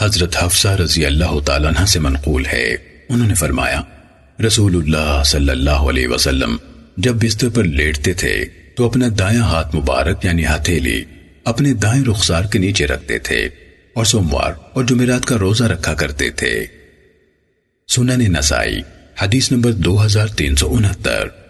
حضرت حفصہ رضی اللہ تعالیٰ عنہ سے منقول ہے۔ انہوں نے فرمایا، رسول اللہ صلی اللہ علیہ وسلم جب بستر پر لیٹتے تھے تو اپنا دائیں ہاتھ مبارک یعنی ہتھیلی اپنے دائیں رخسار کے نیچے رکھتے تھے اور سوموار اور جمعرات کا روزہ رکھا کرتے تھے۔ سنن نسائی، حدیث نمبر دو ہزار تین سو انہتر۔